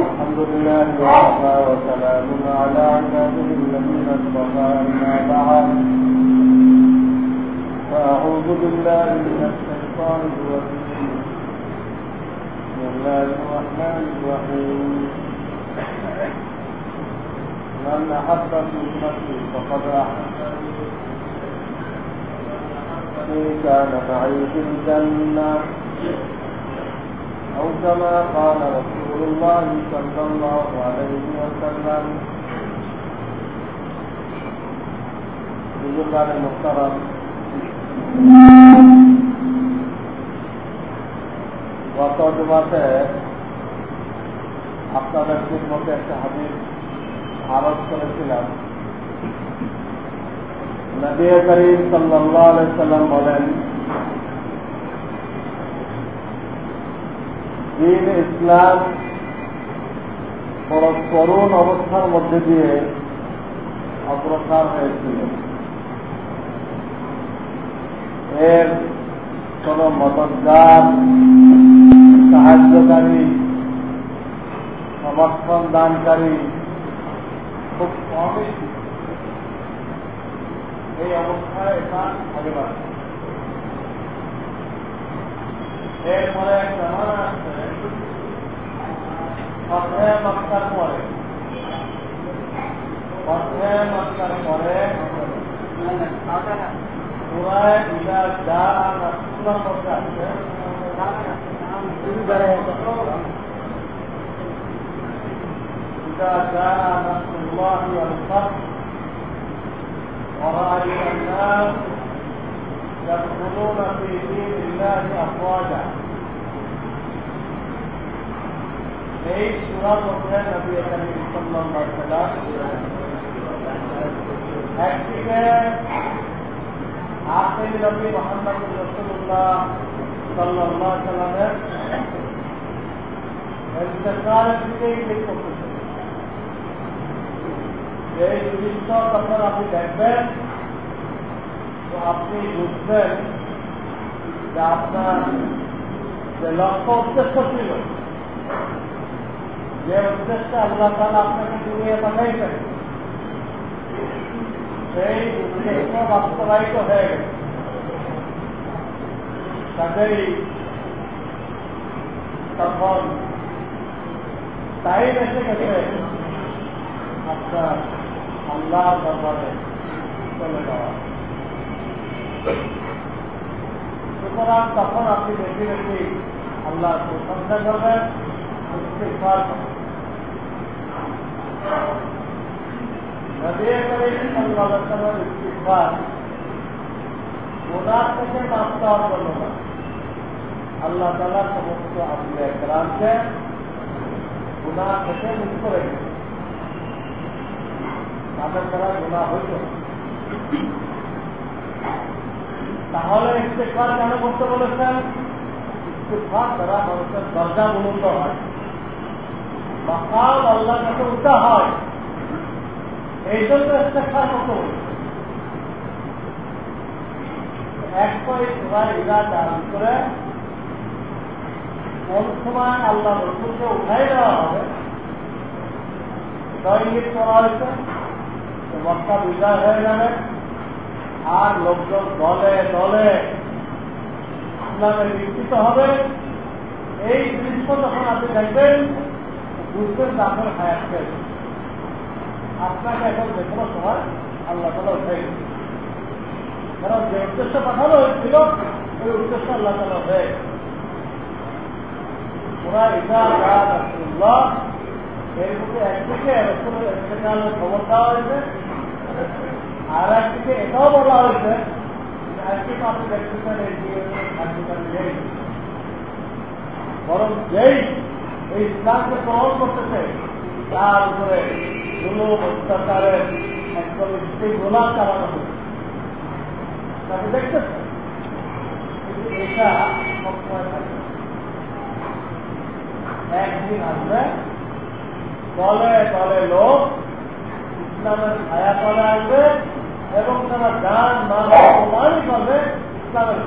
الحمد لله وكفى وسلام على عباده الذين اصطفى أما بعد. فأعوذ بالله من الشيطان الرجيم. بسم الله الرحمن الرحيم. من أحب سنتي فقد أحبني كان معي في الجنة أو كما قال رسول الله صلى الله عليه وسلم بزرگان محترم গত জমাতে আপনাদের মধ্যে একটা হাদিস আরোপ করেছিলাম নবী করিম সাল্লাম বলেন, দিন ইসলাম বড় করুণ অবস্থার মধ্যে দিয়ে অগ্রসর হয়েছিল। এর কোন মদতদার সাহায্যকারী সমর্থন দানকারী খুব কমই এই অবস্থায় এটা আগে বাড়ে এরপরে জামানা আছে অধ্যায় নকশার পরে। অধ্যায় নকশার পরে পুরায় বিলা যা রাসুলার মধ্যে যা ورأيت الناس يدخلون في دين الله أفواجا এই সুরা মধ্যে নবী করিম সাল্লাল্লাহু একদিকে আখেরি নবী মোহাম্মদ রাসূলুল্লাহ সাল্লাল্লাহু আলাইহি সাল্লামের ইন্তেকালের দিকে ইঙ্গিত করতেছে এই জিনিসটা যখন আপনি দেখবেন, তো আপনি বুঝবেন যে আপনার যে লক্ষ্য উদ্দেশ্য ছিল, যে উদ্দেশ্যে আল্লাহ তালা আপনাকে দুনিয়া পাঠাইছেন সেই উদ্দেশ্য বাস্তবায়িত হয়ে গেছে। কাজেই তখন তাই বেঁচে গেছে আপনার আল্লাহ দরবারে চলে যাওয়া। সুতরাং তখন আপনি বেশি বেশি আল্লাহ প্রশংসা করবেন থেকে মাফ চাওয়ার জন্য আল্লাহ তাআলা সমস্ত আম্বিয়া একরামকে গুনাহ থেকে মুক্ত রেখেছে তাদের দ্বারা গুণা হইত তাহলে ইস্তেফার কেন করতে বলেছেন? ইস্তেফার দ্বারা মানুষের দরজা উন্নত হয়। এক পয়েন্ট আল্লাহ রসুলকে উঠাই দেওয়া হবে? দৈনিক করা হয়েছে। মক্কা বিজয় হয়ে যাবে আর লোকজন দলে দলে ইসলামে বিকৃত হবে। এই দৃশ্য যখন আপনি দেখবেন, বুঝবেন যে আপনার হায়াত আপনাকে এখন যে কোনো সময় আল্লাহ তালা উঠে গেছে কারণ যে উদ্দেশ্য পাঠানো হয়েছিল ওই উদ্দেশ্য আল্লাহ তালা হয়ে ওরা ইসা রাসুল্লাহ এর মধ্যে একদিকে ইন্তেকালের খবর দেওয়া হয়েছে আর একদিকে এটাও বলা হয়েছে, একদিকে আপনি দেখতেছেন নেই। বরং যেই এই ইসলামকে গ্রহণ করতেছে, তার উপরে একদিন আসবে দলে দলে লোক ইসলামের ছায়া তলে আসবে এবং তারা গান মান অপমানই করবে ইসলামের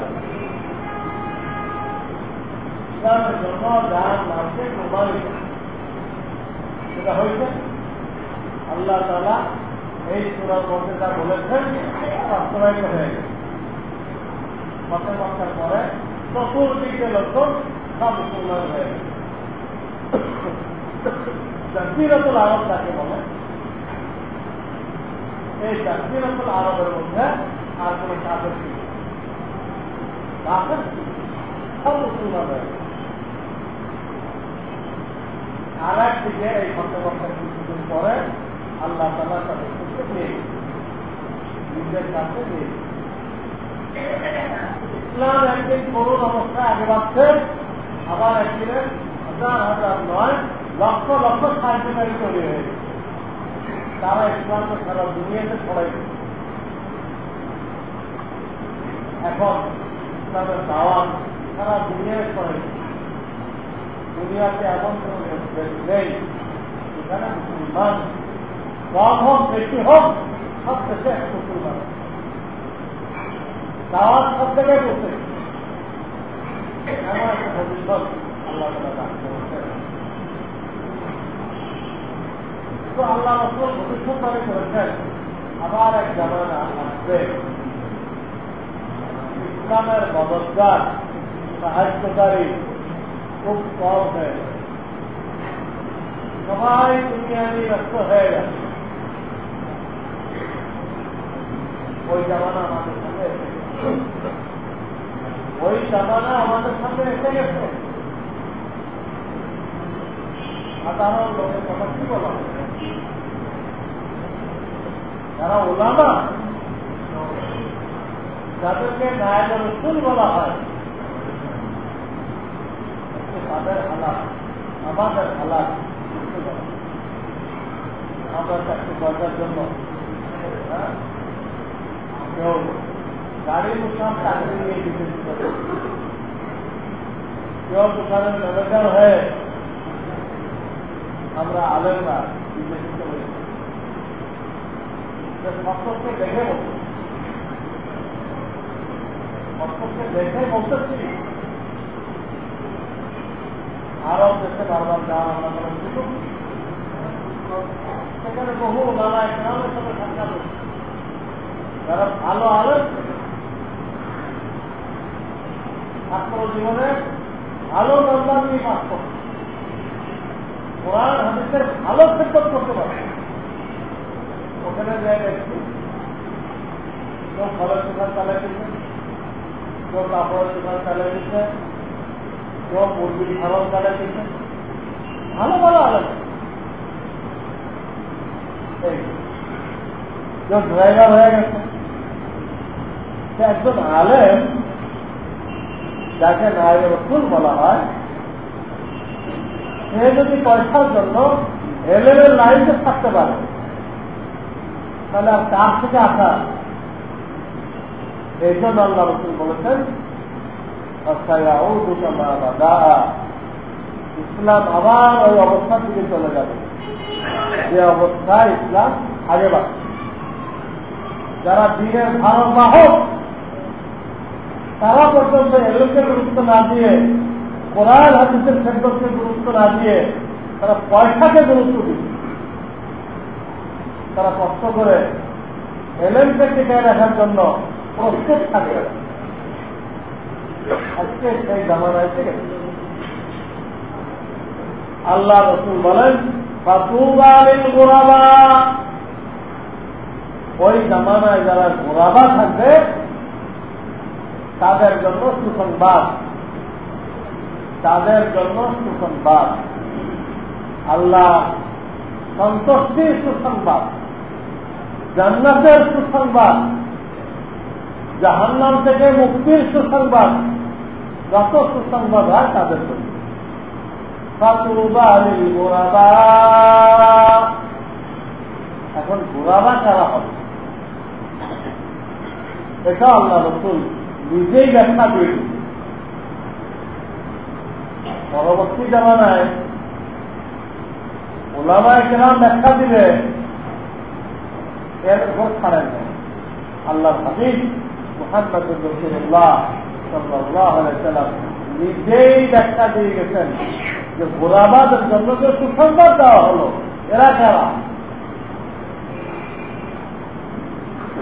ইসলামের জন্য যার মানছে কোরবানি সেটা হয়েছে। আল্লাহ তালা এই সুরার মধ্যে যা বলেছেন বাস্তবায়িত হয়ে গেছে। মাসে মাসের পরে চতুর্দিকে লক্ষ্য সব হয়ে গেছে। জাতিরতুল আরব তাকে বলে? এই জাতিরতুল আরবের মধ্যে আর কোন কাজের ছিল কাজের সব মুসলমান গেছে আর একদিকে এই ঘটনাটা কিছুদিন পরে আল্লাহ তালা তাদের ক্ষেত্রে নিয়ে নিজের কাছে নিয়ে ইসলাম একদিন করুন অবস্থায় আগে বাড়ছে। আবার একদিনে হাজার হাজার নয় লক্ষ লক্ষ সাহায্যকারী তৈরি হয়ে গেছে। তারা ইসলামকে সারা দুনিয়াতে ছড়াই এখন ইসলামের দাওয়াত সারা দুনিয়ায় ছড়াই দুনিয়াতে এমন কোন নেই, যেখানে মুসলমান কম হোক বেশি হোক, সব এক মুসলমান দাওয়াত সব জায়গায় বসে এমন একটা ভবিষ্যৎ আল্লাহ তো আল্লাহ রসুল ভবিষ্যৎবাণী করেছেন, আবার এক জামানা আসবে। ইসলামের মদতগার সাহায্যকারী খুব কম হয়ে সবাই দুনিয়া নিয়ে ব্যস্ত হয়ে গেছে। ওই জামানা আমাদের এসে ওই জামানা আমাদের সাথে এসে গেছে। সাধারণ লোকের কথা কি বলা? যারা ওলামা, যাদেরকে নায়ক রসুল বলা হয় তাদের হালাত আমাদের হালাত আমরা চাকরি পয়সার জন্য। কেউ গাড়ি মুসলাম চাকরি নিয়ে দিতে কেউ দোকানের ম্যানেজার হয়ে আমরা আলেমরা বিবেচিত হয়েছি। সত্যকে দেখে বলতে সত্যকে দেখে বলতেছি আরব দেশে বারবার যাওয়া আমরা সেখানে বহু নানা গ্রামের সাথে সাক্ষাৎ হচ্ছে যারা ভালো ছাত্র জীবনে ভালো নম্বর নিয়ে পাস করছে কোরআন, হাদিসের ভালো খেদমত করতে পারে। ওখানে ভালো ভালো ড্রাইভার হয়ে গেছে। একজন আলেম, যাকে নায়ক রসুল বলা হয় সে যদি পয়সার জন্য এলেমের লাইনে থাকতে পারে, তাহলে কার থেকে আসা এই জন্য আল্লাহ রসুল বলেছেন ইসলাম আবার ওই অবস্থার দিকে চলে যাবে। যে অবস্থায় ইসলাম আগে যারা দিনের ভারত বাহক তারা পর্যন্ত এলকে গুরুত্ব না দিয়ে কোরআন হাদিসের ক্ষেত্রকে গুরুত্ব না দিয়ে তারা পয়সাকে গুরুত্ব দিচ্ছে তারা কষ্ট করে এলএমকে টিকায় রাখার জন্য প্রস্তুত থাকে। আজকে সেই জামানায় থেকে আল্লাহ রসুল বলেন গোরাবা। ওই জামানায় যারা গোরাবা থাকবে, তাদের জন্য সুসংবাদ। তাদের জন্য সুসংবাদ। আল্লাহ সন্তুষ্টির সুসংবাদ, জান্নাতের সুসংবাদ, জাহান্নাম থেকে মুক্তির সুসংবাদ, যত সুসংবাদ হয় তাদের জন্য। এখন গোড়াবা কারা হবে? এটা আল্লাহ রসুল নিজেই ব্যাখ্যা দিয়ে পরবর্তী জামানায় ওলামায় কেনার ব্যাখ্যা দিলে এর উপর ছাড়েন আল্লাহ হাবিব মোহাম্মদ নিজেই ব্যাখ্যা দিয়ে গেছেন যে গোলাবাদের জন্য যে সুসংবাদ দেওয়া হলো, এরা কারা?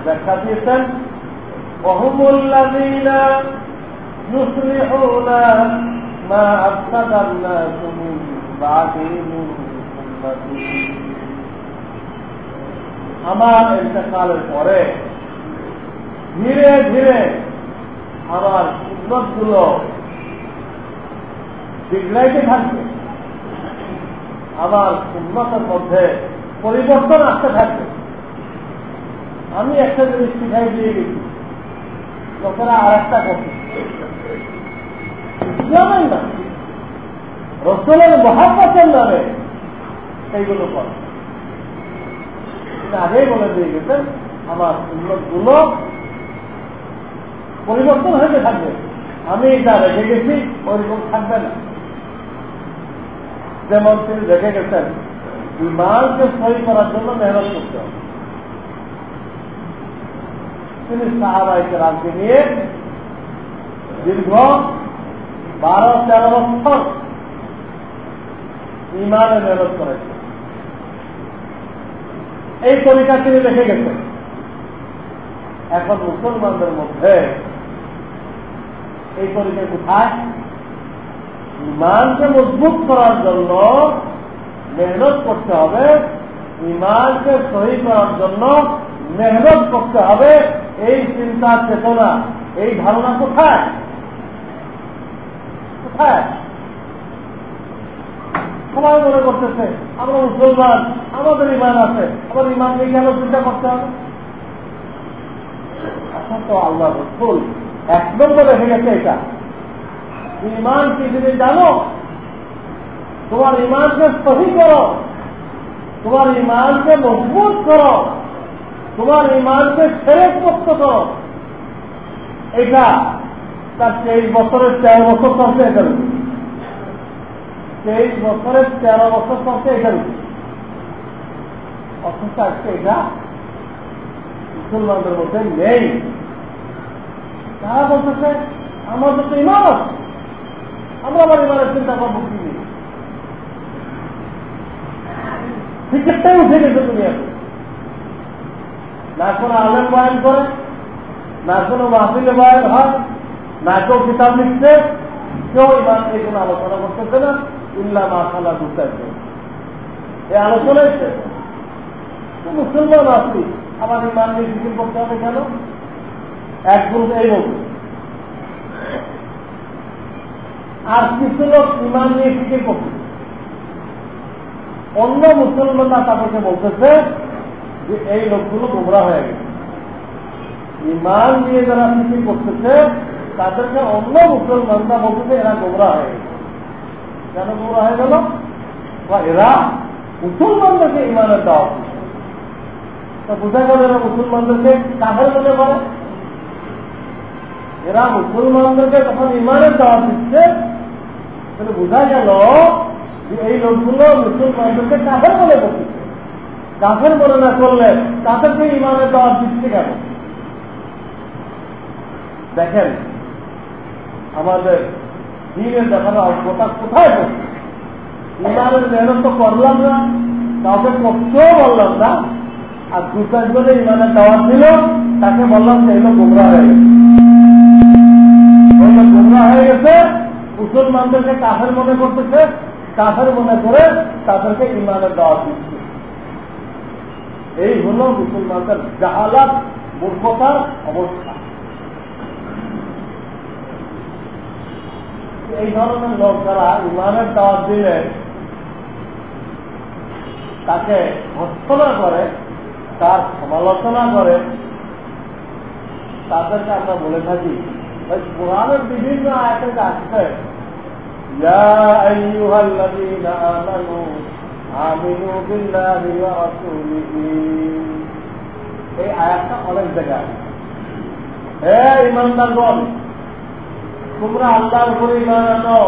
ব্যাখ্যা দিয়েছেন বহুমুল্লাহ ما أفسد الناس من بعدهم أمتي আমার ইন্তেকালের পরে ধীরে ধীরে আমার উন্নত গুলো বিগড়াইতে থাকবে আমার উন্নতের মধ্যে পরিবর্তন আসতে থাকবে আমি একটা জিনিস শিখাই দিয়ে গেছি লোকেরা আর একটা করছে ইসলামের না রসলের মহাপতের নামে এইগুলো করে। আগেই বলে দিয়ে গেছেন আমার উন্নতগুলো পরিবর্তন হয়ে থাকবে। আমি যা রেখে গেছি, ওইরকম থাকবে না। যেমন তিনি রেখে গেছেন ইমানকে সই করার জন্য মেহনত করতে হবে। তিনি সাহাবাইকে রাজকে নিয়ে দীর্ঘ বারো তেরো বছর ইমানে মেহনত করেছেন এই তরিকা তিনি রেখে গেছেন। এখন মুসলমানদের মধ্যে এই তরিকা কোথায়? ইমানকে মজবুত করার জন্য মেহনত করতে হবে, ইমানকে সহি করার জন্য মেহনত করতে হবে, এই চিন্তা চেতনা এই ধারণা কোথায়? কোথায় সবাই মনে করতেছে, আমরা মুসলমান, আমাদের ইমান আছে আমার ইমানকে কেন চিন্তা করতে হবে? এখন তো আল্লাহ রসুল এক নম্বর রেখে গেছে এটা। ইমান কি তুমি জানো? তোমার ইমানকে সহি করো। তোমার ইমানকে মজবুত করো। তোমার ইমানকে মুক্ত করো। এটা তার তেইশ বছরের তেরো বছর চলছে এটা তেইশ বছরের তেরো বছর চলছে এটা অথচ আজকে এটা মুসলমানদের মধ্যে নেই। তারা বলতেছে আমাদের তো ইমান আছে। আমরা আমার ইমানের চিন্তা করব কি টিকিটটাই উঠে গেছে তুমি এখন না কোনো আলেম বয়ান করে, না কোনো মাহফিলে বয়ান হয়। না কেউ কিতাব লিখছে, কেউ ইমান এই কোনো আলোচনা করতেছে না, ইল্লা মাসালা ঢুকতেছে এই আলোচনাই মুসলমান আছি, আমার ইমান নিয়ে ফিকির করতে হবে কেন? এক গ্রুপ এই বলবে আর কিছু লোক ইমান নিয়ে ফিকির করছে। অন্য মুসলমানরা তাদেরকে বলতেছে যে এই লোকগুলো গোমরা হয়ে গেছে। ইমান নিয়ে যারা ফিকির করতেছে তাদেরকে অন্য মুসলমানরা বলতেছে, এরা গোমরা হয়ে কেন গোমরা হয়ে গেল? বা এরা মুসলমানদেরকে ইমানের দেওয়া তা বোঝা গেল এরা মুসলমানদেরকে কাদের মনে করে এরা মুসলমানদেরকে যখন ইমানের দেওয়া দিচ্ছে, তাহলে বোঝা গেল যে এই লোকগুলো মুসলমানদেরকে কাফের বলে করছে কাফের বলে না করলে তাদেরকে ইমানের দেওয়া দিচ্ছে কেন? দেখেন আমাদের দিনের দেখানো অল্পতা কোথায় করছে ইমানের মেহনত তো করলাম না, কাউকে করতেও বললাম না। আর দু চারজনে ইমানের দাওয়াত দিল, তাকে বললাম যে এগুলো গোমরা হয়ে গেছে। গোমরা হয়ে গেছে? মুসলমানদেরকে কাফের মনে করতেছে? কাফের মনে করে তাদেরকে ইমানের দাওয়াত দিচ্ছে। এই হল মুসলমানদের জাহালাত, মূর্খতার অবস্থা। এই ধরনের লোক যারা ইমানের দাওয়াত দিলে তাকে ভর্তনা করে, তার সমালোচনা করে, তাদেরকে আমরা বলে থাকি কোরআনের বিভিন্ন আয়াতের আসছে এই আয়াতটা অনেক জায়গায় হ্যাঁ ইমানদার বল তোমরা আল্লাহর উপরে না জানো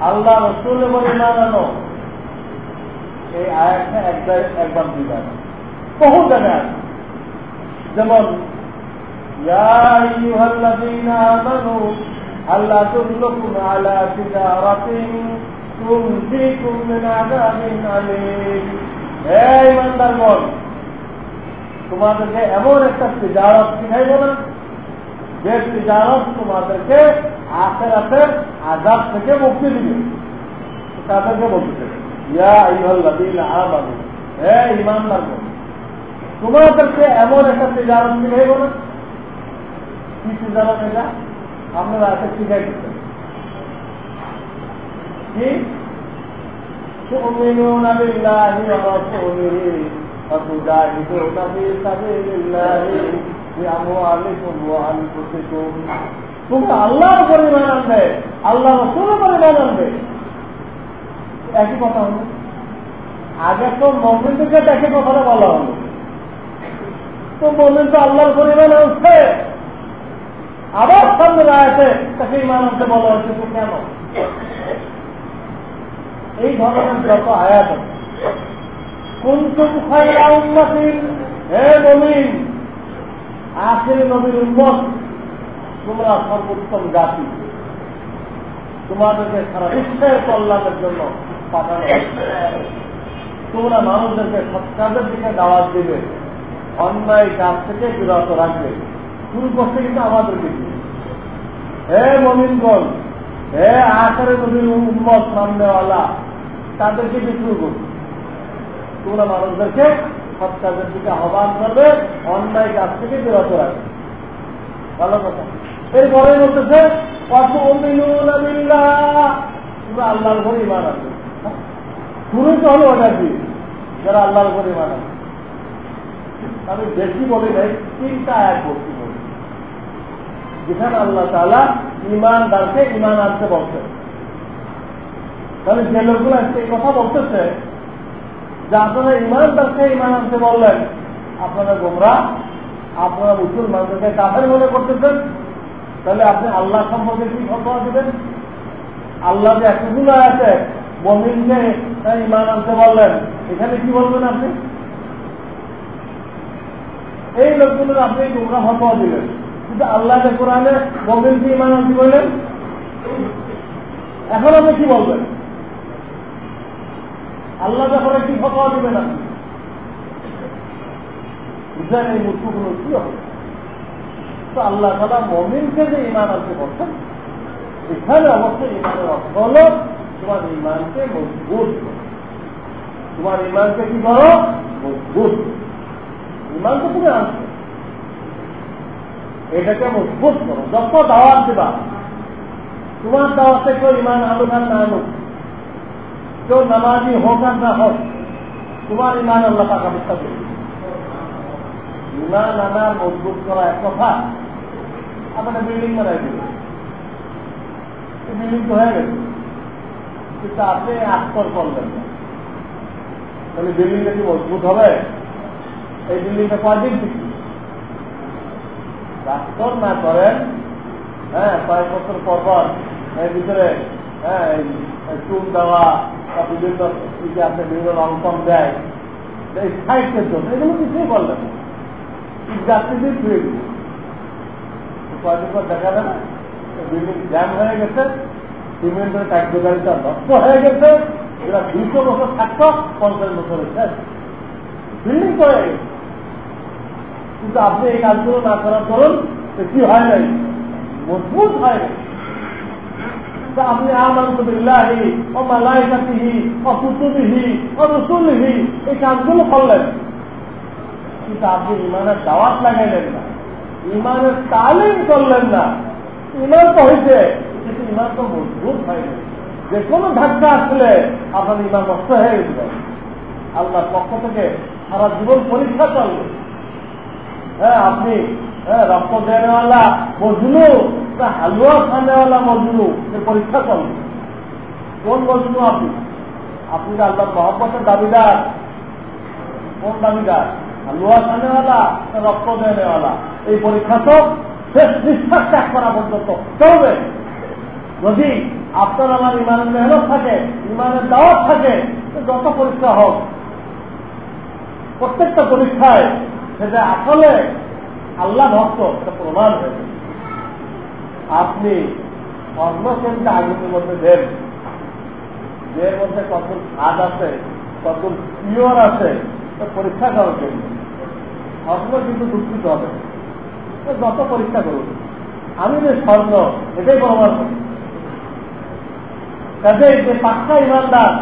আল্লাহ রসুল উপরে না জানো এই আয়াতটা একবার দুই জানো বহু জানে যেমন তোমাদেরকে এমন একটা তেজারত শিখাই না যে তিজারত তোমাদেরকে আখেরাতের আজাব থেকে মুক্তি দিবে তাদেরকে বলতে ইয়া ইহল্লাদিন আমানু হে ইমানদারগণ তোমাদেরকে এমন একটা তিজারত শিখাইব না কি তিজারত এটা আপনারা এসে শিখাই দিচ্ছেন কি تؤمنون بالله ورسوله وتجاهدون في سبيل الله بأموالكم وأنفسكم তোমরা আল্লাহর পরিমাণ আনবে আল্লাহ রসুলের পরিমাণ আনবে। একই কথা হলো আগে তো মমিনদেরকে দেখে কথাটা বলা হলো তো মমিন তো আল্লাহর পরিমাণ আনছে। আবার সামনে আছে তাকে ইমান আনতে বলা হচ্ছে তো কেন? এই ধরনের যত আয়াত কোন খায়রা উম্মাতিন, হে মুমিন আখির নবীর উম্মত, তোমরা সর্বোত্তম জাতি। তোমাদেরকে সারা বিশ্বের কল্যাণের জন্য পাঠানো তোমরা মানুষদেরকে সৎকারের দিকে দাওয়াত দিবে। অন্যায় কাজ থেকে বিরত রাখবে। শুরু করতে কিন্তু আমাদেরকে হে মমিনগণ, হে আকারে নবীর উম্মত সামনেওয়ালা তাদেরকে শুরু করবে? তোমরা মানুষদেরকে সৎ কাজের দিকে আহ্বান করবে অন্যায় কাজ থেকে বিরত রাখবে। ভালো কথা। এরপরে বলতেছে আল্লাহর ঘরে ইমান আছে শুরু তো হলো ওটা কি যারা আল্লাহর ঘরে ইমান আছে আমি বেশি বলি নাই, তিনটা এক বলছি বলি। যেখানে আল্লাহ তালা ইমানদারকে ইমান আনতে বলছেন। তাহলে যে লোকগুলো এই কথা বলতেছে আপনারা ইমানদারকে ইমান আনতে বললেন, আপনারা গোমরা, আপনারা মুসলমানদেরকে কাফের মনে করতেছেন, তাহলে আপনি আল্লাহ সম্পর্কে কি ফতোয়া দেবেন? আল্লাহ যে এতগুলো আছে, মমিনকে ইমান আনতে বললেন, এখানে কি বলবেন আপনি? এই লোকগুলোর আপনি গোমরা ফতোয়া দিলেন কিন্তু আল্লাহ যে কোরআনে মমিনকে ইমান আনতে বললেন, এখন আপনি কি বলবেন? আল্লাহ ব্যাপারে কি ফতোয়া দিবেন আপনি বুঝলেন এই মূর্খগুলো কি হবে? তো আল্লাহ তালা মমিনকে যে ইমান আনতে বলছেন, এখানে অবশ্যই ইমানের হল তোমার ইমানকে মজবুত তোমার ইমানকে কি করো? মজবুত ইমান তো তুমি আনছো। এটাকে মজবুত করো। যত দাওয়াত দেবা, তোমার দাওয়াতে কেউ ইমান আনুক না আনুক কেউ নামাজি হোক আর না হোক তোমার ইমান আল্লাহ টাকা বিশ্বাস করবে ইমান আনার মজবুত করা এক কথা আপনার বিল্ডিং বানাই দিবে বিল্ডিং তো হয়ে গেছে কিন্তু আপনি আস্তর করবেন না তাহলে বিল্ডিংটা কি মজবুত হবে এই বিল্ডিংটা কয়দিন টিকবে আস্তর না করেন হ্যাঁ কয়েক বছর পর পর এর ভিতরে হ্যাঁ চুন দেওয়া বা বিভিন্ন আপনি বিভিন্ন রং কম দেয় এই সাইটের জন্য। এগুলো কিছুই বললেন না। যাত্রীদের ছুঁয়ে দিল। কয়েকদিন পর দেখা যাবে বিল্ডিং জ্যাম হয়ে গেছে, সিমেন্টের কার্যকারিতা নষ্ট হয়ে গেছে, এরা দুশো বছর থাকতো, পঞ্চাশ বছরের শেষ বিল্ডিং হয়ে কিন্তু আপনি এই কাজগুলো না করার ধরুন কি হয় নাই? মজবুত হয় নাই। আমানতুবিল্লাহি ও ও কুতুবিহি ও রসুলিহি এই কাজগুলো করলেন। কিন্তু আপনি ইমানের দাওয়াত লাগাইলেন না। ইমানের তালিম করলেন না। ইমান তো হয়েছে কিন্তু ইমান তো মজবুত হয়নি যে কোনো ধাক্কা আসলে আপনার ইমান নষ্ট হয়ে গেছিল আল্লাহর পক্ষ থেকে সারা জীবন পরীক্ষা চলবে হ্যাঁ আপনি হ্যাঁ রক্ত দেওয়ালা মজনু হালুয়া খানেওয়ালা মজনু পরীক্ষা চলবে কোন মজনু আপনি? আপনি আল্লাহ মহব্বতের দাবিদার। কোন দাবিদার? হালুয়া খানেওয়ালা রক্ত দেওয়ালা এই পরীক্ষা তো শেষ নিঃশ্বাস ত্যাগ করা পর্যন্ত চলবে। যদি আপনার আমার ইমানের মেহনত থাকে, ইমানের দাওয়াত থাকে যত পরীক্ষা হোক, প্রত্যেকটা পরীক্ষায় সেটা আসলে আল্লাহ ভক্ত প্রমাণ হয়েছে আপনি কিন্তু আগুনের মধ্যে দেন। যে মধ্যে কত স্বাদ আছে কত পিওর আছে, তো পরীক্ষা করার জন্য। স্বর্ণ কিন্তু দুঃখিত হবে। যত পরীক্ষা করুন। আমি যে স্বর্ণ এটাই প্রমাণ করি যে পাক্কা ইমানদার,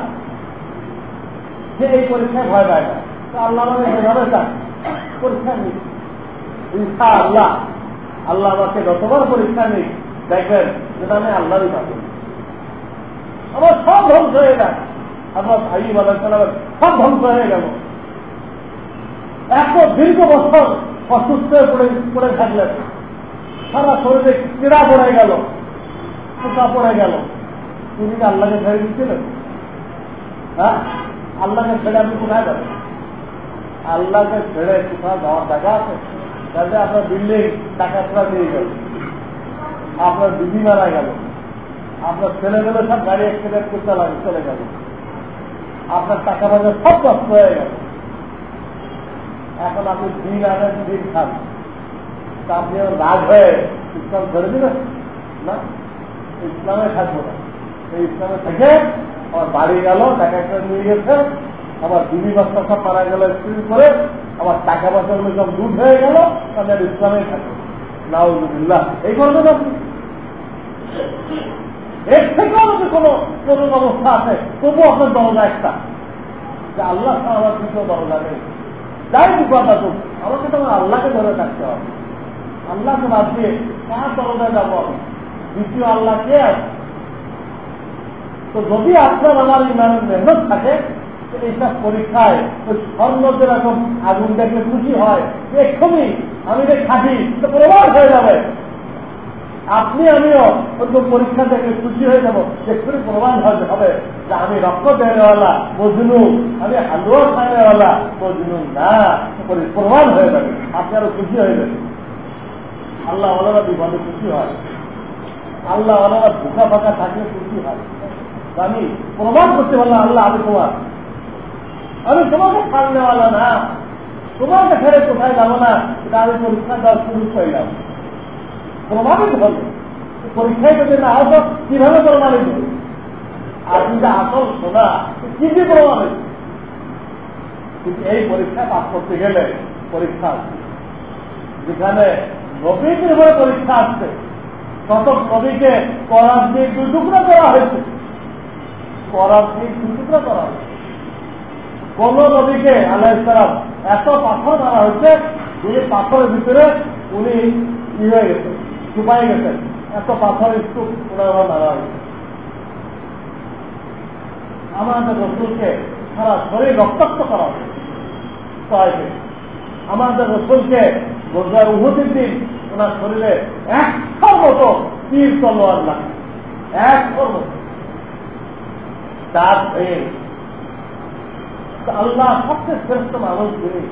সে এই পরীক্ষায় ভয় পায় না। তো আল্লাহ পরীক্ষা ইনশা আল্লাহ আল্লাহ আমাকে যতবার পরীক্ষা নেই দেখবেন যেটা আমি আল্লাহরই পাবো আমার সব ধ্বংস হয়ে গেল আমার ভাই বলেন সব ধ্বংস হয়ে গেল। এত দীর্ঘ বছর অসুস্থ পড়ে পড়ে থাকলেন। সারা শরীরে ক্রীড়া পড়ে গেল, পোকা পড়ে গেল। তুমি কি আল্লাহকে ছেড়ে দিচ্ছিলেন? হ্যাঁ? আল্লাহকে ছেড়ে আপনি কোথায় যাবেন? আল্লাহকে ছেড়ে কোথাও যাওয়ার জায়গা আছে? তাহলে আপনার বিল্ডিং টাকাটা দিয়ে গেল। আপনার দিদি মারা গেল। আপনার ছেলেমেলে সব গাড়ি অ্যাক্সিডেন্ট করতে লাগে চলে গেল। আপনার টাকা পয়সা সব নষ্ট হয়ে গেল। এখন আপনি দিন আনেন দিন খান। তা আপনি রাগ হয়ে ইসলাম ধরে দিবেন? না? ইসলামে থাকব না। এই ইসলামে থেকে আমার বাড়ি গেল, টাকা একটা নিয়ে গেছে। আমার দিদি বাচ্চা সব মারা গেল স্ক্রিন করে। আমার টাকা পয়সাগুলো সব দুধ হয়ে গেল। তাহলে ইসলামে থাকবে এর অবস্থা আছে আপনার দরজা একটা। যে আল্লাহ আমার দ্বিতীয় দরজা নেই। যাই আমাকে তো আমার আল্লাহকে ধরে থাকতে হবে। আল্লাহকে বাদ দিয়ে কার দরজায় যাব আমি? দ্বিতীয় আল্লাহ কে আছে? তো যদি আপনার আমার ইমানের মেহনত থাকে এইসব পরীক্ষায় ওই স্বর্ণ যেরকম আগুন দেখলে খুশি হয় এক্ষুনি আমি যে খাটি তো প্রমাণ হয়ে যাবে। আপনি, আমিও ওরকম পরীক্ষা দেখে খুশি হয়ে যাব এক্ষুনি প্রমাণ হতে হবে যে আমি রক্ত দেওয়ালা, মজনু, আমি হালুয়া খাওয়ালা মজনু না প্রমাণ হয়ে যাবে, আপনি আরও খুশি হয়ে যাবে আল্লাহ ওনারা বিপদে খুশি হয়। আল্লাহ ওনারা বোকা ফাঁকা থাকলে খুশি হয়। আমি প্রমাণ করতে পারলাম, আল্লাহ আমি তোমার আমি তোমাকে ছাড়নেওয়ালা না। তোমাকে ছেড়ে কোথায় যাব না এটা আমি পরীক্ষা দেওয়ার শুরু করলাম প্রমাণিত হবে পরীক্ষায় যদি না আসো, কীভাবে প্রমাণিত হবে? আপনি যে আসল শোনা কি কি প্রমাণিত? কিন্তু এই পরীক্ষা পাস করতে গেলে পরীক্ষা আছে। যেখানে নবীদের হয়ে পরীক্ষা আসছে তত নবীকে করার দিয়ে দুই টুকরা করা হয়েছে। করার দিয়ে দুই টুকরা করা হয়েছে। কোন নদীকে আল্লাহ ইসলাম এত পাথর মারা হয়েছে, যে পাথরের ভিতরে উনি ই হয়ে গেছেন চুপাই গেছেন। এত পাথর একটু ওনার মারা হয়েছে। আমাদের রসুলকে সারা শরীর রক্তাক্ত করা হয়েছে। আমাদের রসুলকে বোঝার উভতির দিন ওনার শরীরে একশোর মতো তীর তলোয়ার লাগে। একশোর মতো। তার হয়ে আল্লাহ সবচেয়ে শ্রেষ্ঠ মানুষ যিনি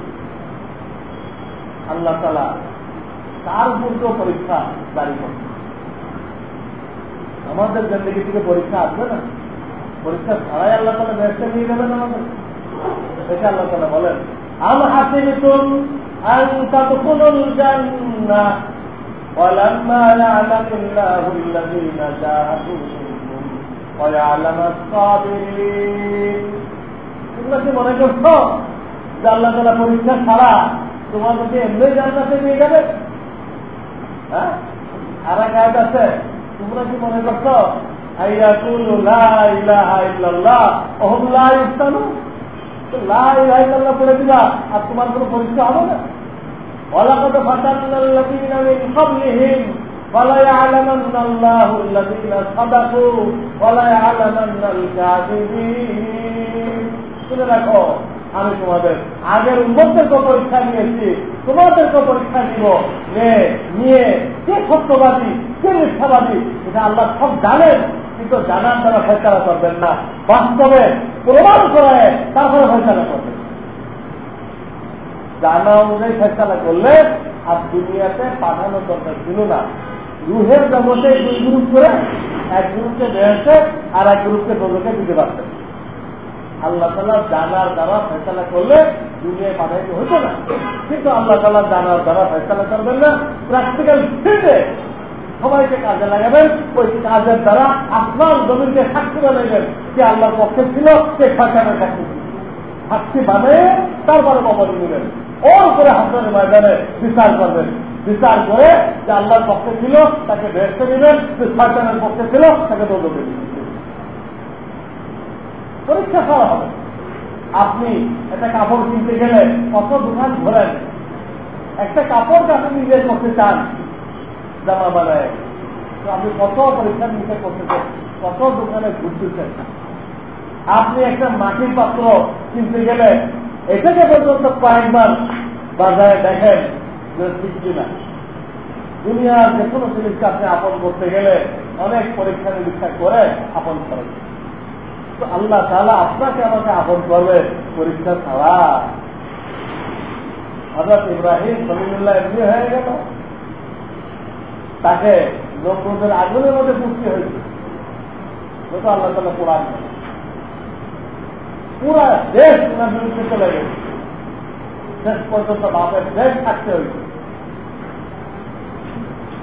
আল্লাহ তালা তার উপর পরীক্ষা জারি করছে আমাদের জিন্দগি থেকে পরীক্ষা আসবে না পরীক্ষা ছাড়াই আল্লাহ তালা ব্যবসা নিয়ে যাবেন আমাদের এটা আল্লাহ তালা বলেন আম হাসিবিতুম আন তাদখুলুল জান্নাহ ولما يعلم الله الذين جاهدوا منكم ويعلم الصابرين তোমরা কি মনে করছো যে আল্লাহ তালা পরীক্ষা ছাড়া তোমাদেরকে এমনি জান্নাতে নিয়ে যাবে হ্যাঁ আর এক আয়াত আছে তোমরা কি মনে করছো আইয়াকুলু লা ইলাহা ইল্লাল্লাহ ওহুম লা ইফতানু লা ইলাহা ইল্লাল্লাহ পড়ে দিবা আর তোমার কোনো পরীক্ষা হবে না ولقد فتنا الذين من قبلهم وليعلمن الله الذين صدقوا وليعلمن الكاذبين শুনে রাখো, আমি তোমাদের আগের উন্মতদেরকে পরীক্ষা নিয়েছি তোমাদেরকে পরীক্ষা দিব। নিয়ে, কে সত্যবাদী, কে মিথ্যাবাদী, এটা আল্লাহ সব জানেন, কিন্তু জানার দ্বারা ফেসলা করবেন না। বাস্তবে প্রমাণ করে তারপরে ফেসলা করবেন। জানা অনুযায়ী ফেসলা করলে আর দুনিয়াতে পাঠানো দরকার ছিল না। রুহের জগতে দুই গ্রুপ করে এক গ্রুপকে বেহেছে আর এক গ্রুপকে দোজকে দিতে পারতেন আল্লাহ তালা জানার দ্বারা ফেসলা করলে দুনিয়ায় পাঠাইতে হতো না। কিন্তু আল্লাহ তালা জানার দ্বারা ফেসলা করবেন না প্র্যাকটিক্যাল ফিল্ডে সবাইকে কাজে লাগাবেন, ওই কাজের দ্বারা আপনার জমিনকে সাক্ষী বানাইবেন যে আল্লাহর পক্ষে ছিল, সে ফাঁকানের সাক্ষী সাক্ষী বানিয়ে তারপরে কবর নেবেন। ওর করে হাসনের ময়দানে বিচার করবেন। বিচার করে যে আল্লাহর পক্ষে ছিল, তাকে বেসতে নেবেন, যে পক্ষে ছিল, তাকে দৌড়তে দিবেন। পরীক্ষা করা হবে। আপনি একটা কাপড় কিনতে গেলে কত দোকান ঘোরেন একটা কাপড় আপনি নিজের করতে চান, জামা বানায়, তো আপনি কত পরীক্ষা নিতে করতেছেন, কত দোকানে ঘুরতেছেন। আপনি একটা মাটির পাত্র কিনতে গেলে এটাকে পর্যন্ত কয়েকবার বাজারে দেখেন যে ঠিক কিনা। দুনিয়ার যে কোনো জিনিসকে আপনি আপন করতে গেলে অনেক পরীক্ষা নিরীক্ষা করে আপন করেন। তো আল্লাহ তাহলে আপনাকে আমাকে আপন করবে পরীক্ষা ছাড়া হজরত ইব্রাহিম সলিমুল্লাহ এমনি হয়ে গেল। তাকে লোকদের আগুনের মধ্যে পুষ্টি হয়েছে। যত আল্লাহ তালা কোরআন পুরা দেশ ওনার বিরুদ্ধে চলে গেছে। শেষ পর্যন্ত বাপের দেশ থাকতে হয়েছে।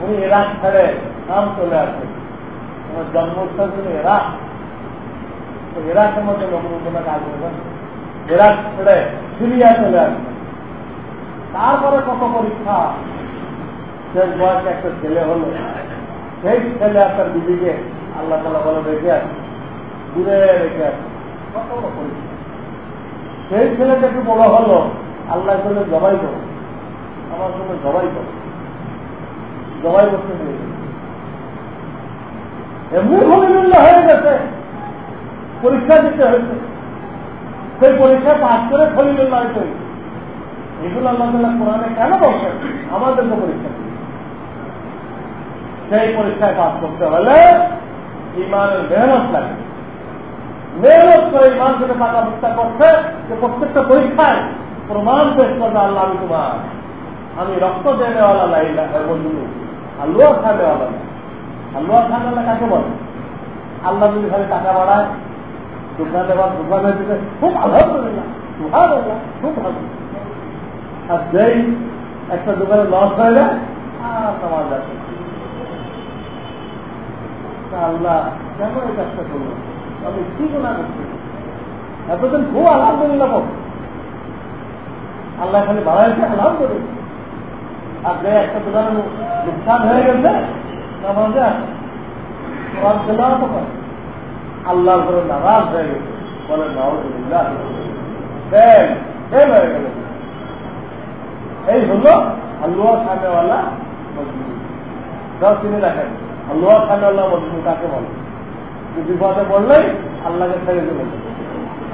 উনি এরাক ছেড়ে নাম চলে আসে জন্মস্থান ছিল ইরাক। তো ইরাকের মধ্যে লোকগুলো কাজ করবেন। ইরাক ছেড়ে সিরিয়া চলে তারপরে কত পরীক্ষা? শেষ বয়সে একটা ছেলে হলো। সেই ছেলে আপনার দিদিকে আল্লাহ তালা বলে রেখে আছে দূরে রেখে আছে কত বড় পরীক্ষা। সেই ছেলেটা একটু বড় হলো। আল্লাহ জন্য জবাই করো। আমার জন্য জবাই করো। জবাই করতে হয়ে গেছে। পরীক্ষা দিতে হয়েছে। সেই পরীক্ষা পাস করে হয়েছে এগুলো আল্লাহ কোরআনে কেন আমাদেরকে পরীক্ষা। সেই পরীক্ষায় পাস করতে হলে ইমানের মেহনত লাগে। মেহনত করে ইমান থেকে টাকা পরীক্ষা করছে যে প্রত্যেকটা পরীক্ষায় প্রমাণ পেশ করবে, আল্লাহ, আমি তোমার, আমি রক্ত দেনেওয়ালা লাই বন্ধু আল্লাহ খানেওয়ালা না আল্লাহ খানেওয়ালা কাকে বলে? আল্লাহ যদি খালি টাকা বাড়ায় দোকানে বা দোকানে দিতে খুব আলহামদুলিল্লাহ সুহাদ আল্লাহ খুব ভালো আর যেই একটা দোকানে লস হয়ে যায় আর তোমার যাচ্ছে আল্লাহ কেন এই কাজটা করব আমি কি গুণা করছি? এতদিন খুব আলহামদুলিল্লাহ আল্লাহ খালি বাড়াইছে, আলহামদুলিল্লাহ। আর যে একটা দোকানে লোকসান হয়ে গেছে আল্লাহ করে নারাজ হয়ে গেছে। বলে গেল। এই হলো আল্লাহ খানেওয়ালা মজবুত তিনি দেখেন আল্লাহ খানেওয়ালা মজবুত কাকে বলে? বিপদে পড়লেই আল্লাহকে ছেড়ে দেবে।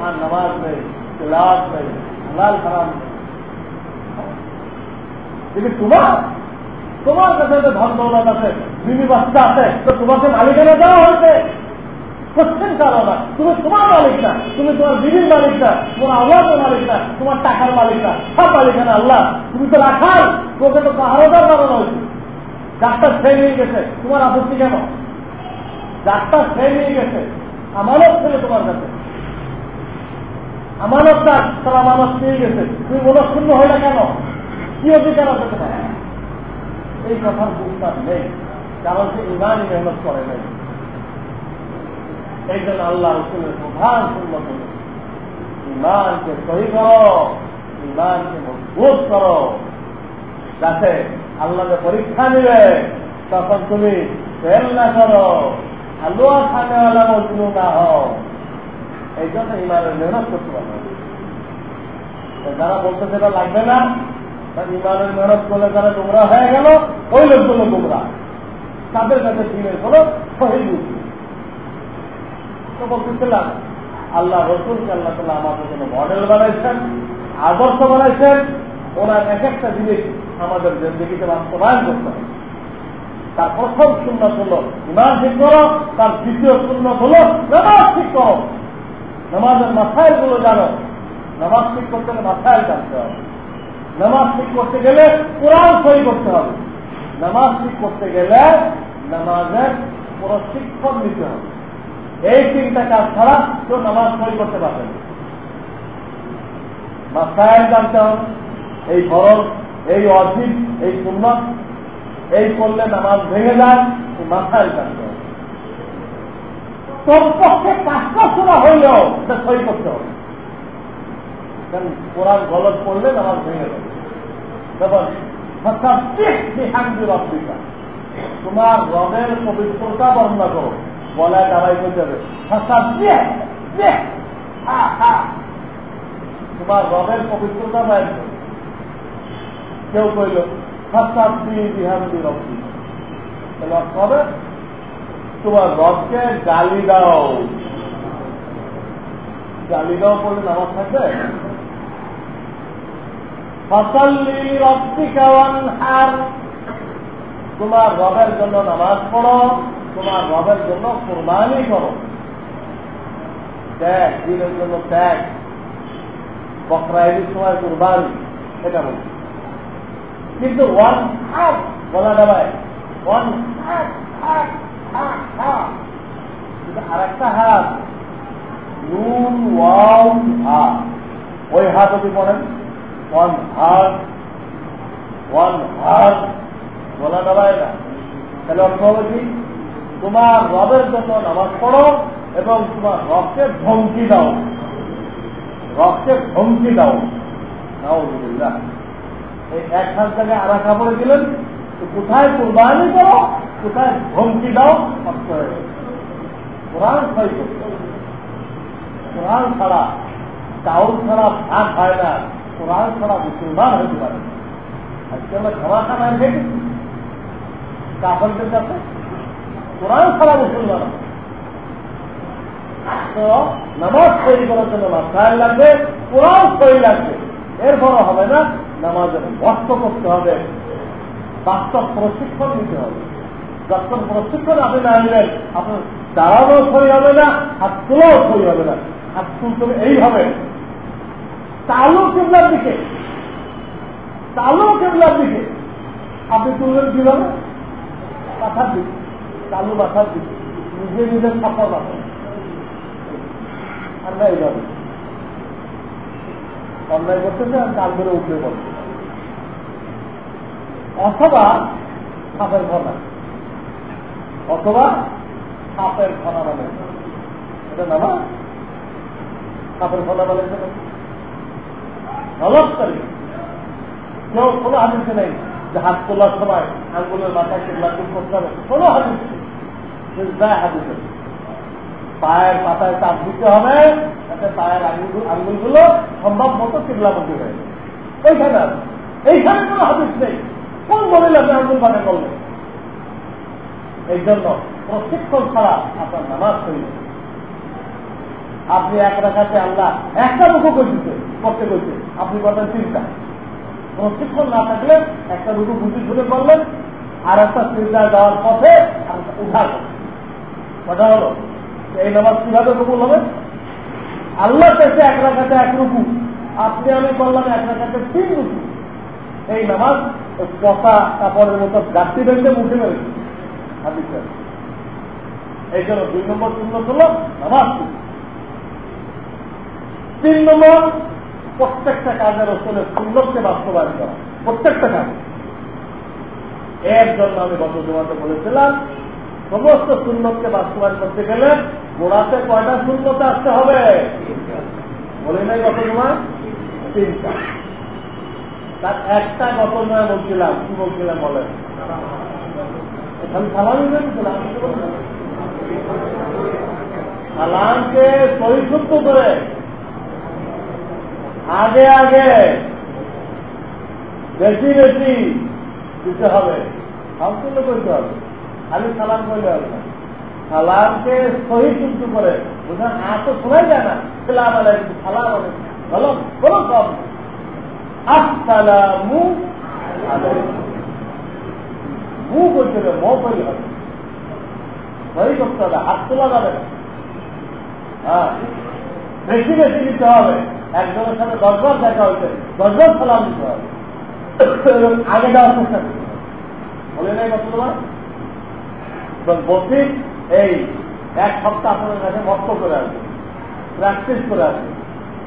আর নামাজ নেই ক্লাস নেই, হালাল খারাপ নেই। তোমার তোমার কাছে ধন আছে বিবি বাচ্চা আছে, তো তোমাকে মালিকানা দেওয়া হয়েছে। কোশ্চেন কারও না তুমি তোমার মালিক না, তুমি তোমার বিবির মালিক না, তোমার আল্লাহের মালিক না, তোমার টাকার মালিক না। সব মালিকানা আল্লাহ। তুমি তো রাখাল, তোকে তো পাহাড়দার বানানো হয়েছে। ডাক্তার খেয়ে নিয়ে গেছে, তোমার আপত্তি কেন? ডাক্তার খেয়ে নিয়ে গেছে, আমানত ছিল তোমার কাছে। আমানত ডাক তার আমানত নিয়ে গেছে। তুমি মনক্ষুণ্ণ হয়ে কেন? কি অধিকার আছে তোমার? এই কথার বুঝতাম নেই, কারণ সে ইমানই মেহনত করে নাই। এই জন্য আল্লাহ রসুলের প্রধান হল ইমানকে সহি করো ইমানকে মজবুত করো। যাতে আল্লাহকে পরীক্ষা নিবে, তখন তুমি ফেল না করো আল্লাহ খানেওয়ালা মজনু না হও। এই জন্য ইমানের মেহনত করতে পারবে যারা বলতে সেটা লাগবে না ইমানের মেহনত করলে যারা তোমরা হয়ে গেল, ওই লোকগুলো তোমরা তাদের কাছে দিনের কোন সহি তো বলতেছিলাম আল্লাহ রসুলকে আল্লাহ তালা আমাদের জন্য মডেল বানাইছেন, আদর্শ বানাইছেন, ওনার এক একটা জিনিস আমাদের জিন্দিগিতে বাস্তবায়ন করতে হবে। তার প্রথম সুন্নত হল ইমান ঠিক করো, তার দ্বিতীয় সুন্নত হল নামাজ ঠিক করো। নামাজের মাথায়গুলো জানো, নামাজ ঠিক করতে গেলে মাথায় জানতে হবে। নামাজ ঠিক করতে গেলে কোরআন সই করতে হবে। নামাজ ঠিক করতে গেলে নামাজের কোন শিক্ষক নিতে হবে। এই তিনটা কাজ ছাড়া কেউ নামাজ সই করতে পারবে না। মাথায় জানতে হবে, এই ফরজ, এই অজিব এই সুন্নত, এই করলে নামাজ ভেঙে যায় মাথায় থাকতে হবে। তোর পক্ষে কাজটা শোনা হইলেও এটা সই করতে হবে। কোরআন গলত পড়লে নামাজ ভেঙে যাবে তোমার রবের পবিত্রতা বর্ণনা করো। বলায় দাঁড়াই হয়ে যাবে তোমার রবের পবিত্রতা বাইর কেউ কইল হবে তোমার রবকে গালি দাও। গালি দাও বলে নামাজ থাকবে? ফসল্লি রব্বিকা হার তোমার রবের জন্য নামাজ পড়ো। তোমার রবের জন্য কোরবানি করো। ত্যাগ, দিনের জন্য ত্যাগ। বকরাইদির সময় কোরবানি এটা বলছি কিন্তু ওয়ান হাফ বলা যাবে one half half half half আর একটা হাত নুন, ওয়াও হাত ওই হাত যদি পড়েন ওয়ান হাত ওয়ান হাত বলা দাঁড়ায় না। তাহলে অর্থ হবে কি? তোমার রবের জন্য নামাজ পড়ো এবং তোমার রবকে ধমকি দাও। রবকে ধমকি দাও। নাউজুবিল্লাহ। এই এক হাত জায়গায় আর কাপড়ে দিলেন কোথায় কোরবানি করো, কোথায় ধমকি দাও কষ্ট হয়ে গেছে কোরআন সই কোরআন ছাড়া, চাউল ছাড়া ভাত হয় না, কোরআন ছাড়া মুসলমান হতে পারে আজকে আমরা খাওয়া খানা খেয়েছি কাপড়দের কাছে কোরআন ছাড়া মুসলমান তো নামাজ তৈরি করার জন্য মাথায় লাগবে, কোরআন তৈরি লাগবে। এরপর হবে না, নামাজের বস্ত করতে হবে। বাস্তব প্রশিক্ষণ নিতে হবে। যখন প্রশিক্ষণ আপনি না নিলেন আপনার দাঁড়ানো সই হবে না, হাত তোলাও সই হবে না। হাত তুলতে এই হবে। চালু কেবলার দিকে। চালু কেবলার দিকে। আপনি তুললেন কীভাবে? মাথার দিকে। চালু মাথার দিকে। নিজে নিজের সাফল মাথা আর না এইভাবে অন্যায় করতেছে আর কাল ধরে উঠে পড়ছে অথবা সাপের ঘনা অথবা সাপের ঘনা মানে এটা নামা? সাপের ঘনা মানে গলত করে কেউ কোনো হাদিসে নেই যে হাত তোলার সময় আঙ্গুলের মাথায় কোনো হাদিস পায়ের পাতায় চাপ দিতে হবে, যাতে পায়ের আঙ্গুল আঙ্গুলগুলো সম্ভব মতো কেবলামুখী হয়ে ওইখানে আছে এইখানে কোনো হাদিস নেই। কোন বলিল আপনি আঙ্গুল পাতে করলেন? এই জন্য প্রশিক্ষণ ছাড়া আপনার নামাজ তৈরি আপনি এক রাখাতে আল্লাহ একটা মুখ করতেছে করতে করতে আপনি করবেন চিন্তা প্রশিক্ষণ না থাকলে একটা রুকু বুঝি শুনে করলেন আর একটা চিন্তা দেওয়ার পথে উঠা কথা হলো? এই নামাজ কীভাবে কবুল হবে? আল্লাহ চাইছে এক রাখাতে এক রুকু, আপনি আমি করলাম এক রাখাতে তিন রুকু। এই নামাজ পচা কাপড়ের মতো গাছটি বেঁধে মুখে মেরেছে হাদিসে এই জন্য দুই নম্বর শূন্য হল নামাজ তিন নম্বর, প্রত্যেকটা কাজের ওসলে সুন্দরকে বাস্তবায়ন করা। প্রত্যেকটা কাজ। এর জন্য আমি গত জমাতে বলেছিলাম সমস্ত সুন্নতকে বাস্তবায়ন করতে গেলে গোড়াতে কয়টা সুন্নত আসতে হবে? বলে নাই গত জমা তিনটা। তার একটা গত নয় বলছিলাম? কি বলছিলাম বলেন? সালামকে পরিশুদ্ধ করে। আগে আগে বেশি বেশি দিতে হবে। সম্পূর্ণ করতে হবে। খালি সালাম করলে হবে না। সালামকে সহি কিন্তু করে বুঝলেন? আর তো শোনাই যায় না। সালাম আলাইকুম সালাম আলাইকুম। বলো কোনো আসসালামু আলাইকুম। মু করতে মো করলে হবে। সহি করতে হবে, হাত তোলা যাবে না। হ্যাঁ। বেশি বেশি দিতে হবে। একজনের সাথে দশবার দেখা হয়েছে দশবার সালাম দিতে হবে। আগে যাওয়ার চেষ্টা করতে বলে নাই কত তোমার? বসি এই এক সপ্তাহ আপনাদের কাছে মস্ত করে আসবে। প্র্যাকটিস করে আসবে।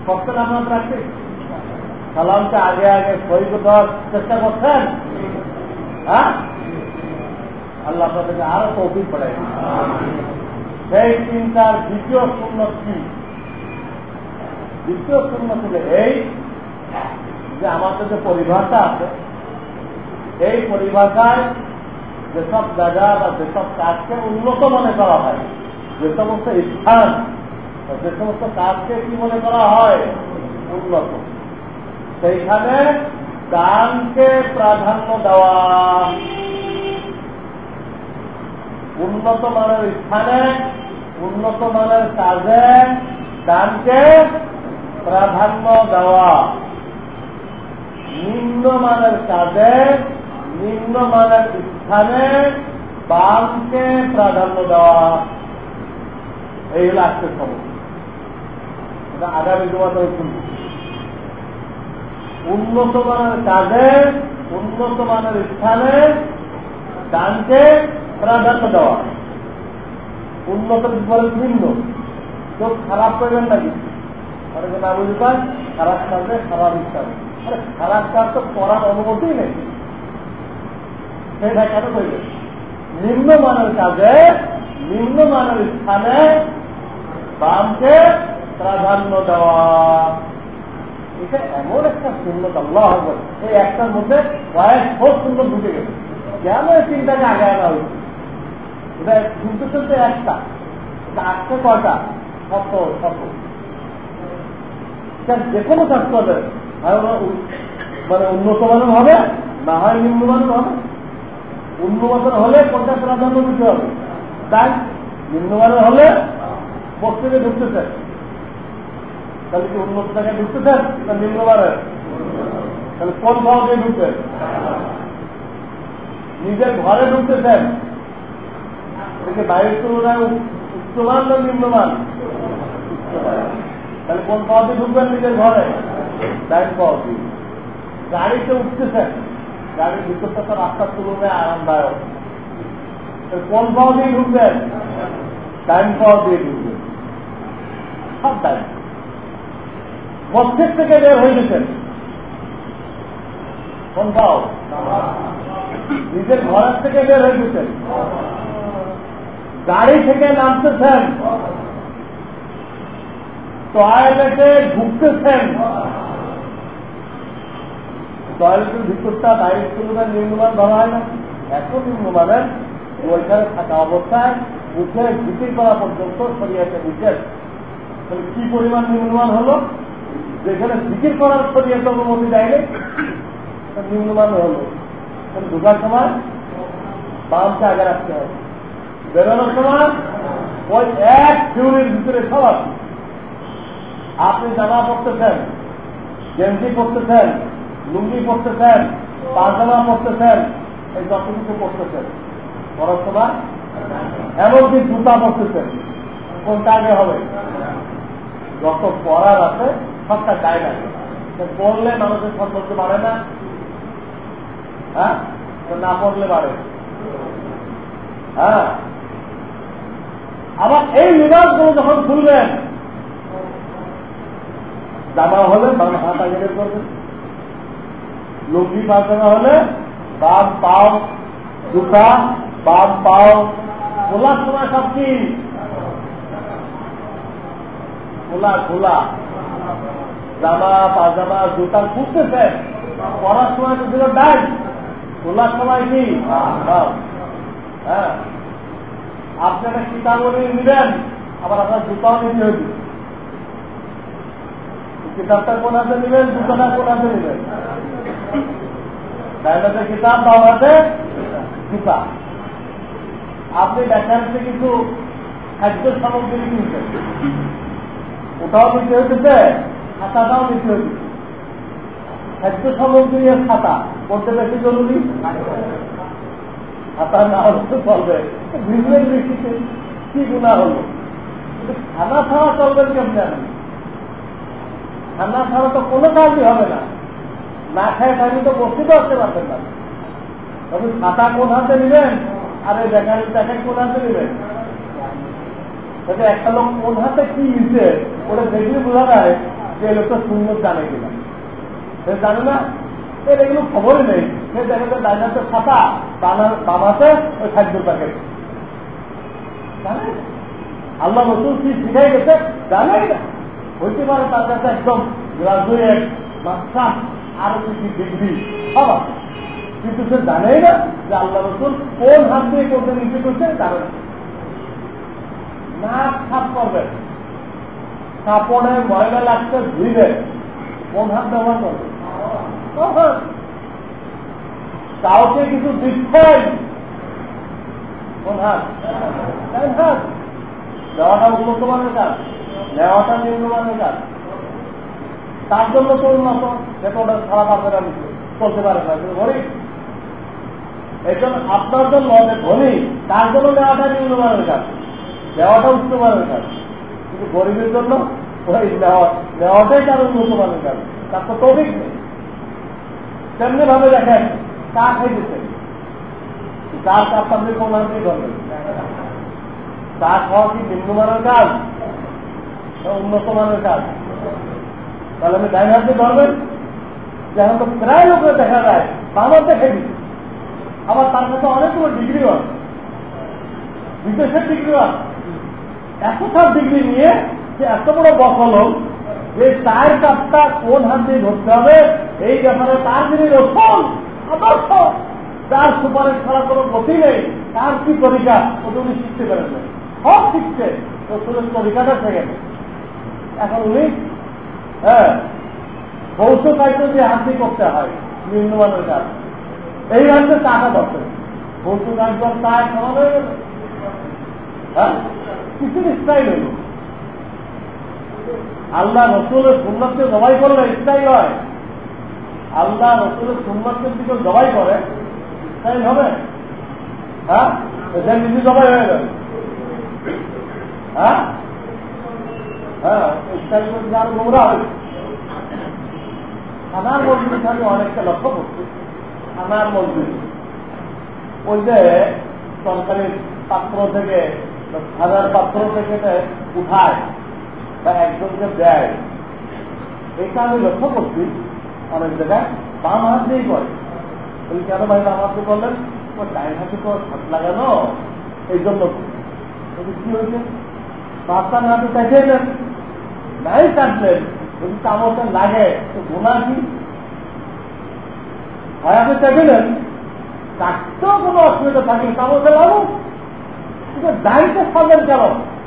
করছেন আপনার প্র্যাকটিস সালামটা আগে আগে সই দেওয়ার চেষ্টা করছেন? হ্যাঁ? আল্লাহ আপনাদেরকে আরও তৌফিক পড়াই সেই চিন্তার দ্বিতীয় শূন্য কি? দ্বিতীয় শূন্য ছিল এই যে আমাদের যে পরিভাষা আছে, এই পরিভাষায় যেসব জায়গা বা যেসব কাজকে উন্নত মনে করা হয়, যে সমস্ত স্থান যে সমস্ত কাজকে কি মনে করা হয়? উন্নত। সেইখানে দানকে প্রাধান্য দেওয়া। উন্নত মানের স্থানে, উন্নত মানের কাজে দানকে প্রাধান্য দেওয়া। নিম্নমানের কাজে নিম্নমানের স্থানে বামকে প্রাধান্য দেওয়া, এই হলো আজকের সমস্যা আগামী শুনব উন্নত মানের কাজে উন্নত মানের স্থানে দানকে প্রাধান্য দেওয়া। উন্নত বিপরীত নিম্ন কেউ খারাপ করবেন নাকি? অনেকে না বুঝতে খারাপ কাজে খারাপ ইচ্ছা। খারাপ কাজ তো করার অনুমতি নেই। সেটা কেন করবে নিম্নমানের কাজে নিম্নমানের স্থানে বামকে প্রাধান্য দেওয়া এটা এমন একটা শূন্যতা আল্লাহ আকবর। এই একটার মধ্যে কয়েক ফুট সুন্দর ঢুকে গেছে কেন এই চিন্তাকে আগে আনা হয়েছে এটা শুনতে শুনতে একটা আসছে কয়টা শত শত যে কোনো কাজ করবে মানে উন্নত মানের হবে, না হয় নিম্নমানের হবে উন্নত হলে কোনটা প্রাধান্য দিতে হবে। তাই নিম্নমানের হলে বস্তুকে ঢুকতেছে তাহলে কি উন্নত জায়গায় ঢুকতেছেন না নিম্নমানের? তাহলে কোন ভাবে ঢুকতেন নিজের ঘরে ঢুকতেছেন এটাকে বাইরের তুলনায় উচ্চমান না নিম্নমান? তাহলে কোন পাওয়াতে ঢুকবেন নিজের ঘরে? ডাইন পাওয়াতে গাড়িতে উঠতেছেন গাড়ির ভিতরটা তো রাস্তার তুলনায় আরামদায়ক। কোন দিয়ে ঢুকবেন? ডাইন পাওয়া দিয়ে ঢুকবেন। সব মস্তিষ্ক থেকে বের হয়ে গেছেন। কোন পাও? নিজের ঘরের থেকে বের হয়ে গেছেন। গাড়ি থেকে নামতেছেন। টয়লেটে ঢুকতেছেন। টয়লেটের ভিতরটা বাইরের তুলনায় নিম্নমান ধরা হয় না। এত নিম্নমানের ওইখানে থাকা অবস্থায় উঠে ভিতির করা পর্যন্ত সরিয়েছে নিষেধ। তাহলে কি পরিমাণ নিম্নমান হলো? যেখানে জিকির করার শরীয়তে অনুমতি দেয়নি নিম্নমান হলো। ঢোকার সময় বামকে আগে রাখতে হবে। বেরোনোর সময় ওই এক ফিউরির ভিতরে সব আপনি জামা পরতেছেন, গেঞ্জি পরতেছেন লুঙ্গি পরতেছেন, পাজামা পরতেছেন, এই যত কিছু পরতেছেন। পড়ার সময় এমনকি জুতা পরতেছেন। কোনটা আগে হবে? যত পড়ার আছে, সবটা গায়ে লাগে পড়লে মানুষের সৌন্দর্য বাড়ে না? হ্যাঁ? না পড়লে বাড়ে। হ্যাঁ? আবার এই লিবাসগুলো যখন খুলবেন, জামা হলে বাম হাত আগে করবেন। লুঙ্গি পাজামা হলে বাম পাও জুতা বাম পাও খোলার সময় সব কি? খোলা খোলা। জামা, পাজামা, জুতা খুলতেছেন পড়ার সময় তো ছিল ডাই খোলার সময় কি। হ্যাঁ। আপনি একটা কিতাবও নিলেন আবার আপনার জুতাও নিতে হয়েছে কিতাবটা কোন হাতে নেবেন, জুতাটা কোন হাতে নেবেন? কিতাব হাতে জুতা আপনি দেখাচ্ছে কিছু খাদ্য সামগ্রী কিনছেন ওটাও নিতে হইতেছে, খাতাটাও নিতে হইতেছে। খাদ্য সামগ্রী এর খাতা, করতে বেশি জরুরি? খাতা না হলে চলবে। কি গুণা হলো? কিন্তু খানা ছাড়া কেমনি আপনি? খানা ছাড়া তো কোনো কাজই হবে না। না খায় খালি তো বসতে আসতে পারতেন না। তবে খাতা কোন হাতে নেবেন? আর এই দেখা দেখায় কোন হাতে নেবেন? তাতে একটা লোক কোন হাতে কি নিচ্ছে ওটা দেখলে বোঝা যায় যে লোকটা শূন্য জানে কিনা। সে জানে না, এর এগুলো খবরই নেই। সে দেখে যে ডাইন হাতে ছাতা বাম হাতে ওই খাদ্য প্যাকেট। আল্লাহ নতুন কি শিখাই গেছে? জানে না। হইতে পারে তার কাছে একদম গ্রাজুয়েট মাস্টার। আরও কিছু ডিগ্রি সব আছে কিন্তু সে জানেই না যে আল্লাহ রসুল কোন হাত দিয়ে করতে নিচে করছে না নাক সাফ করবে। কাপড়ে ময়লা লাগছে, ধুইবে। কোন হাত ব্যবহার করবে? কাউকে কিছু দিচ্ছেন কোন হাত? হাত। দেওয়াটা উন্নত মানের কাজ, নেওয়াটা নিম্নমানের কাজ। তার জন্য তো উন্নত সেটা ওটা খারাপ আপনারা চলতে পারে না গরিব জন্য আপনার জন্য যে ধনী, তার জন্য নেওয়াটা নিম্নমানের কাজ। দেওয়াটা উচ্চমানের কাজ। কিন্তু গরিবের জন্য ওই নেওয়াটাই তার উন্নতমানের কাজ। তার তো তৌফিক নেই। তেমনি ভাবে দেখেন, চা খাইতেছেন চার কাপ আপনি কোন করবেন। চা খাওয়া কি নিম্নমানের কাজ? উন্নত মানের কাজ। তাহলে আমি ডাইন হাতে ধরবেন যেমন তো প্রায় লোকের দেখা যায়, বাবার দেখে দিচ্ছে আবার তার কাছে অনেকগুলো ডিগ্রি আছে বিদেশের ডিগ্রিও আছে একশোটার ডিগ্রি নিয়ে যে এত বড় বকল যে চার কাপটা কোন হাত দিয়ে ধরতে হবে, এই ব্যাপারে তার যিনি রক্ষণ আদর্শ। তার সুপারিশ ছাড়া কোনো গতি নেই, তার কি তরিকা ওটা উনি শিখতে পারেন সব শিখছে রসুলের তরিকাটা থেকে এখন উনি হ্যাঁ। ভৌত কার্য দিয়ে হাত করতে হয় নিম্নমানের কাজ। এই রাজ্যে টাকা বসে ভৌত কার্য তা সমান হয়ে গেল। হ্যাঁ? কিছু স্টাইল হইল আল্লাহ রসুলের সুন্নতকে জবাই করলে স্টাইল হয়। আল্লাহ রসুলের সুন্নতের দিকে জবাই করে স্টাইল হবে? হ্যাঁ? নিজে জবাই হয়ে যাবে। হ্যাঁ? হ্যাঁ করতে আরও নোংরা হয় থানার মসজিদ আমি অনেকটা লক্ষ্য করছি। থানার মসজিদ। ওই যে সরকারি পাত্র থেকে, হাজার পাত্র থেকে উঠায় বা একজনকে দেয়, এটা আমি লক্ষ্য করছি অনেক জায়গায়। বাম হাত দিয়েই করে। বলি, কেন ভাই বাম হাত করলেন? ডাইন হাতে তো হাত লাগানো। এই জন্য। কি হয়েছে? পাঁচটা হাতে চাইছেন নাই কাটলেন যদি চামচটা লাগে, তো গোনা কি? হয় আপনি চাইছিলেন কাটতেও কোনো অসুবিধা থাকে চামচে লাগুন কিন্তু দায়িত্ব সাজেন কেন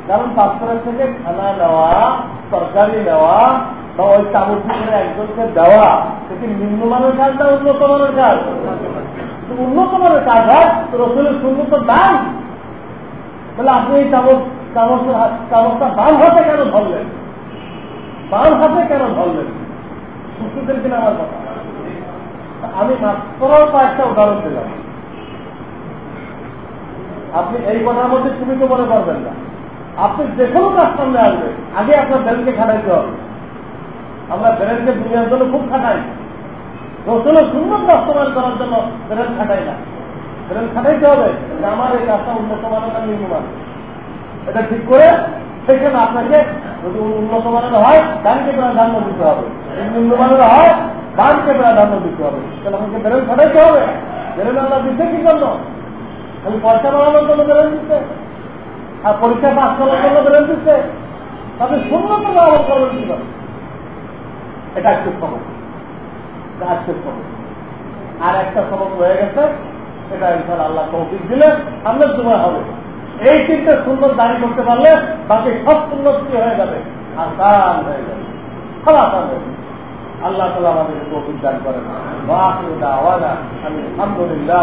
কারণ পাত্রের থেকে খানা নেওয়া, তরকারি নেওয়া, বা ওই চামচ করে একজনকে দেওয়া, সেটি নিম্নমানের কাজ না উন্নত মানের কাজ? উন্নত মানের কাজ হয় রসুলের শূন্য তো দাম বলে আপনি এই চামচ চামচের চামচটা বাম হাতে কেন ধরলেন? বাম হাতে কেন ধরলেন সুস্থদের কিনা আমার কথা? আমি মাত্র কয়েকটা উদাহরণ দিলাম। আপনি এই কথার মধ্যে তুমি তো মনে করবেন না। আপনি যে কোনো কাজ সামনে আসবে, আগে আপনার ব্রেনকে খাটাইতে হবে। আমরা ব্রেনকে দুনিয়ার জন্য খুব খাটাই। রসুলের সুন্দর বাস্তবায়ন করার জন্য ব্রেন খাটাই না। ব্রেন খাটাইতে হবে আমার এই কাজটা উন্নত মানের নিম্নমান এটা ঠিক করে সেখানে আপনাকে যদি উন্নত মানের হয় ডানকে প্রাধান্য দিতে হবে। যদি নিম্নমানের হয় ডানকে প্রাধান্য দিতে হবে। তাহলে আমাকে ব্রেন খাটাইতে হবে? ব্রেন আমরা দিচ্ছে কি জন্য? খালি পয়সা বাড়ানোর জন্য বেরোন দিচ্ছে? আর পরীক্ষা পাস করার জন্য বেরোন দিচ্ছে? তাদের সুন্নত ব্যবহার করবেন কি এটা একটু খবর। আজকে খবর। আর একটা খবর হয়ে গেছে। ইনশাল আল্লাহ তৌফিক দিলে সামনের সময় হবে। এই তিনটে সুন্দর দাঁড়ি করতে পারলে বাকি সব সুন্দর হয়ে যাবে? আসান হয়ে যাবে। সব আসান হয়ে যাবে। আল্লাহ তালা আমাদের দান করেন। আওয়াজ আমি আলহামদুলিল্লাহ